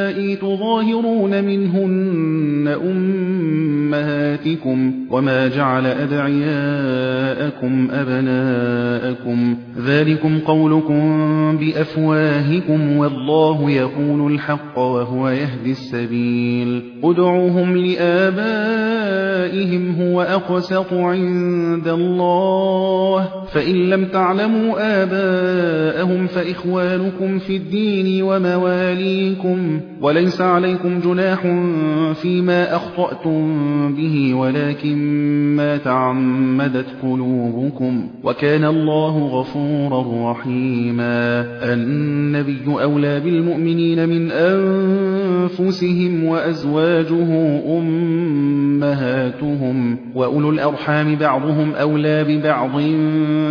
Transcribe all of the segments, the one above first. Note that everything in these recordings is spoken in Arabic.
اللائي تظاهرون منهن أمهاتكم وما جعل أدعياءكم أبناءكم. ذلكم قولكم بأفواهكم والله يقول الحق وهو يهدي السبيل. ادعوهم لآبائهم هو أقسط عند الله. فإن لم تعلموا آباءهم فإخوانكم في الدين ومواليكم. وليس عليكم جناح فيما أخطأتم به ولكن ما تعمدت قلوبكم. وكان الله غفورا رحيما. النبي أولى بالمؤمنين من أنفسهم وأزواجه أمهاتهم. وأولو الأرحام بعضهم أولى ببعض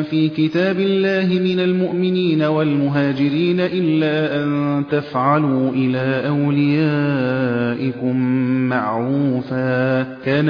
في كتاب الله من المؤمنين والمهاجرين إلا أن تفعلوا إلى أوليائكم معروفا. كان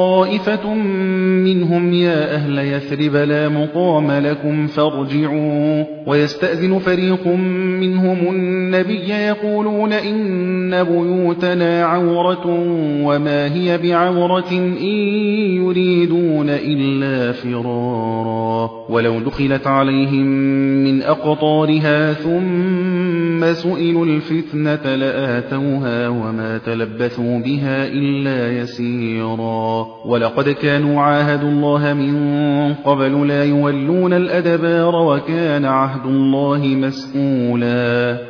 طائفة منهم يا أهل يثرب لا مقام لكم فارجعوا. ويستأذن فريق منهم النبي يقولون إن بيوتنا عورة وما هي بعورة إن يريدون إلا فرارا. ولو دخلت عليهم من أقطارها ثم سئلوا الفتنة لآتوها وما تلبثوا بها إلا يسيرا. ولقد كانوا عاهدوا الله من قبل لا يولون الأدبار وكان عهد الله مسؤولا.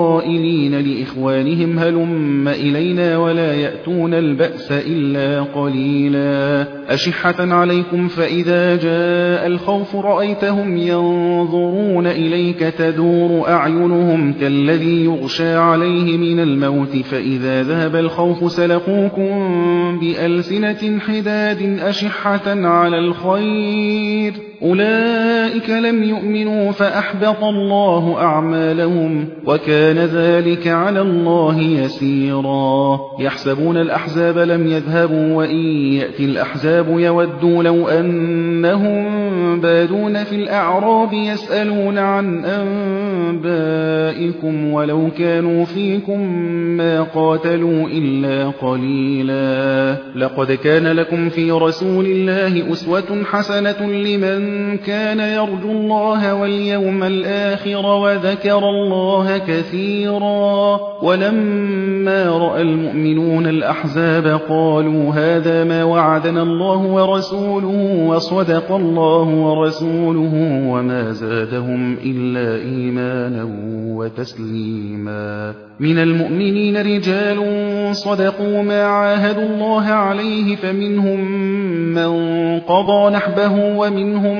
والقائلين لإخوانهم هلم إلينا ولا يأتون البأس إلا قليلا أشحة عليكم فإذا جاء الخوف رأيتهم ينظرون إليك تدور أعينهم كالذي يغشى عليه من الموت فإذا ذهب الخوف سلقوكم بألسنة حداد أشحة على الخير أولئك لم يؤمنوا فأحبط الله أعمالهم وكان ذلك على الله يسيرا. يحسبون الأحزاب لم يذهبوا وإن يأتي الأحزاب يودوا لو أنهم بادون في الأعراب يسألون عن أنبائكم ولو كانوا فيكم ما قاتلوا إلا قليلا. لقد كان لكم في رسول الله أسوة حسنة لمن كان يرجو الله واليوم الآخر وذكر الله كثيرا ولما رأى المؤمنون الأحزاب قالوا هذا ما وعدنا الله ورسوله وصدق الله ورسوله وما زادهم إلا إيمانا وتسليما. من المؤمنين رجال صدقوا ما عاهدوا الله عليه فمنهم من قضى نحبه ومنهم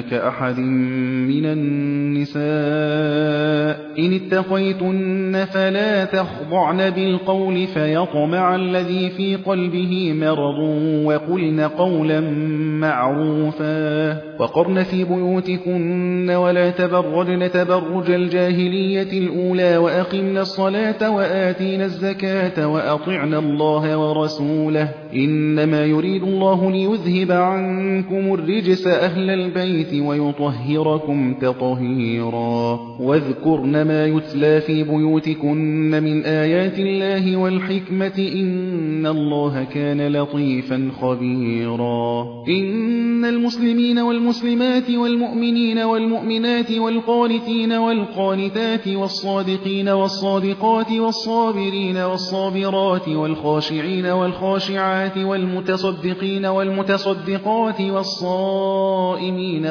كأحد من النساء. إن اتقيتن فلا تخضعن بالقول فيطمع الذي في قلبه مرض وقلن قولا معروفا. وقرن في بيوتكن ولا تبرجن تبرج الجاهلية الأولى وأقمن الصلاة وآتينا الزكاة وأطعن الله ورسوله. إنما يريد الله ليذهب عنكم الرجس أهل البيت ويطهركم تطهيرا. واذكرن ما يتلى في بيوتكن من آيات الله والحكمة إن الله كان لطيفا خبيرا. إن المسلمين والمسلمات والمؤمنين والمؤمنات والقانتين والقانتات والصادقين والصادقات والصابرين والصابرات والخاشعين والخاشعات والمتصدقين والمتصدقات والصائمين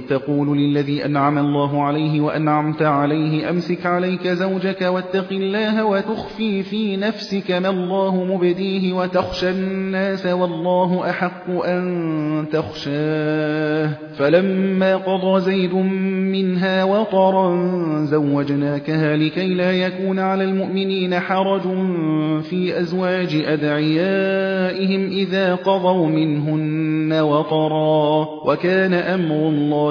تقول للذي أنعم الله عليه وأنعمت عليه أمسك عليك زوجك واتق الله وتخفي في نفسك ما الله مبديه وتخشى الناس والله أحق أن تخشاه. فلما قضى زيد منها وطرا زوجناكها لكي لا يكون على المؤمنين حرج في أزواج أدعيائهم إذا قضوا منهن وطرا. وكان أمر الله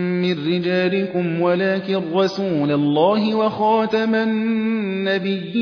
من رجالكم ولكن رسول الله وخاتم النبيين.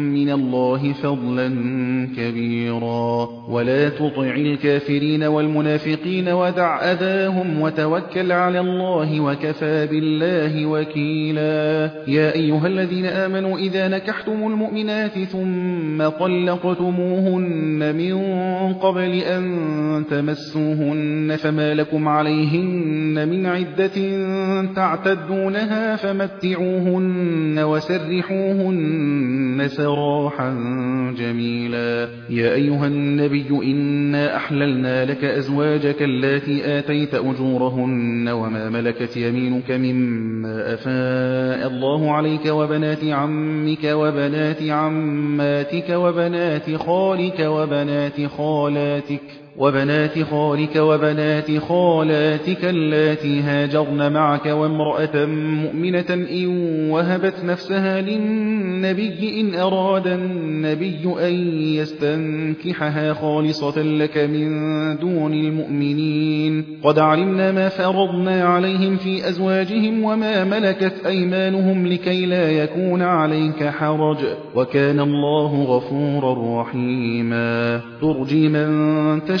من الله فضلا كبيرا. ولا تطع الكافرين والمنافقين ودع أذاهم وتوكل على الله وكفى بالله وكيلا. يا أيها الذين آمنوا إذا نكحتم المؤمنات ثم طلقتموهن من قبل أن تمسوهن فما لكم عليهن من عدة تعتدونها فمتعوهن وسرحوهن سراحا جميلا. يا أيها النبي إنا أحللنا لك أزواجك اللاتي آتيت أجورهن وما ملكت يمينك مما أفاء الله عليك وبنات عمك وبنات عماتك وبنات خالك وبنات خالاتك وبنات خالك وبنات خالاتك اللاتي هاجرن معك وامرأة مؤمنة إن وهبت نفسها للنبي إن أراد النبي أن يستنكحها خالصة لك من دون المؤمنين. قد علمنا ما فرضنا عليهم في أزواجهم وما ملكت أيمانهم لكي لا يكون عليك حرج. وكان الله غفورا رحيما. ترجي من تشاء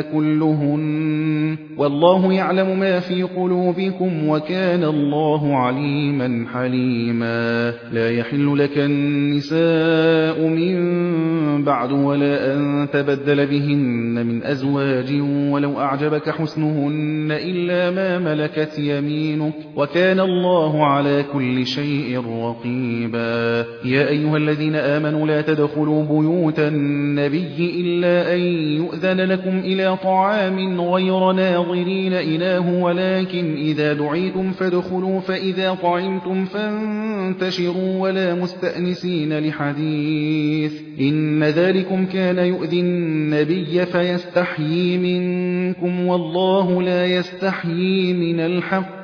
كلهن والله يعلم ما في قلوبكم وكان الله عليما حليما لا يحل لك النساء من بعد ولا أن تبدل بهن من أزواج ولو أعجبك حسنهن إلا ما ملكت يمينك وكان الله على كل شيء رقيبا يا أيها الذين آمنوا لا تدخلوا بيوت النبي إلا أن يؤذن لكم إلى طعام غير ناظرين إله ولكن إذا دعيتم فادخلوا فإذا طعمتم فانتشروا ولا مستأنسين لحديث. إن ذلكم كان يؤذي النبي فيستحيي منكم والله لا يستحيي من الحق.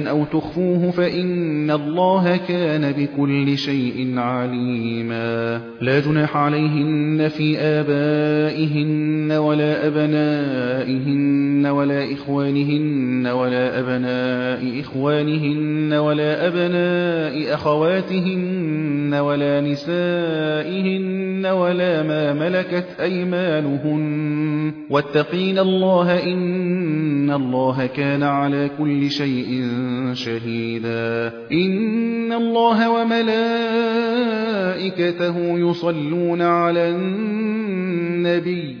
أو تخفوه فإن الله كان بكل شيء عليما. لا جناح عليهن في آبائهن ولا أبنائهن ولا إخوانهن ولا أبناء إخوانهن ولا أبناء أخواتهن ولا نسائهن ولا ما ملكت أيمانهن. واتقين الله إن الله كان على كل شيء شهيدا. إن الله وملائكته يصلون على النبي.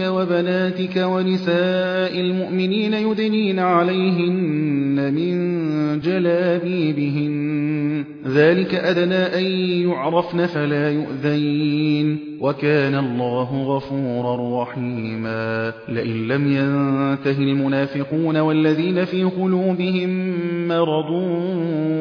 وبناتك ونساء المؤمنين يدنين عليهن من جلابيبهن. ذلك أدنى أن يعرفن فلا يؤذين. وكان الله غفورا رحيما. لئن لم ينته المنافقون والذين في قلوبهم مرض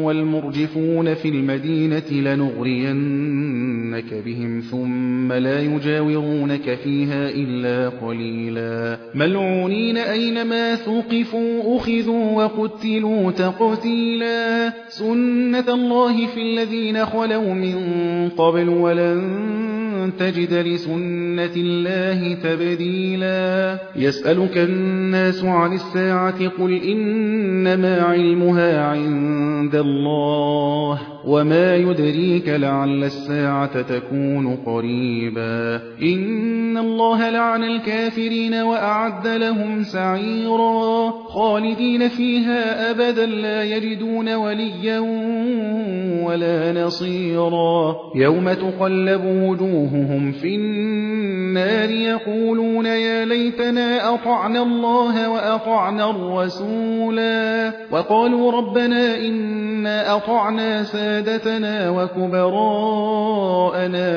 والمرجفون في المدينة لنغرينك بهم ثم لا يجاورونك فيها إلا قليلا. ملعونين أينما ثقفوا أخذوا وقتلوا تقتيلا. سنة الله في الذين خلوا من قبل ولن تجد لسنة الله تبديلا. يسألك الناس عن الساعة قل إنما علمها عند الله وما يدريك لعل الساعة تكون قريبا. إن الله لعن الكافرين وأعد لهم سعيرا. خالدين فيها أبدا لا يجدون وليا ولا نصيرا. يوم تقلب وجوههم في النار يقولون يا ليتنا أطعنا الله وأطعنا الرسولا وقالوا ربنا إنا أطعنا سادتنا وكبراءنا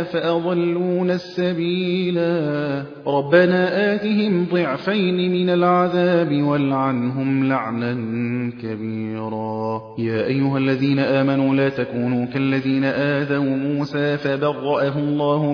فأضلون السبيلا ربنا آتهم ضعفين من العذاب والعنهم لعنا كبيرا يا أيها الذين آمنوا لا تكونوا كالذين آذوا موسى فبرأه الله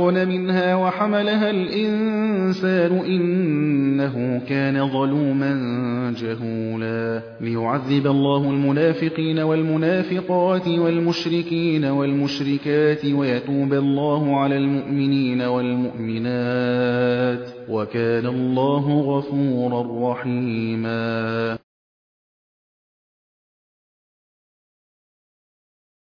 وأشفقن منها وحملها الإنسان إنه كان ظلوما جهولا ليعذب الله المنافقين والمنافقات والمشركين والمشركات ويتوب الله على المؤمنين والمؤمنات وكان الله غفورا رحيما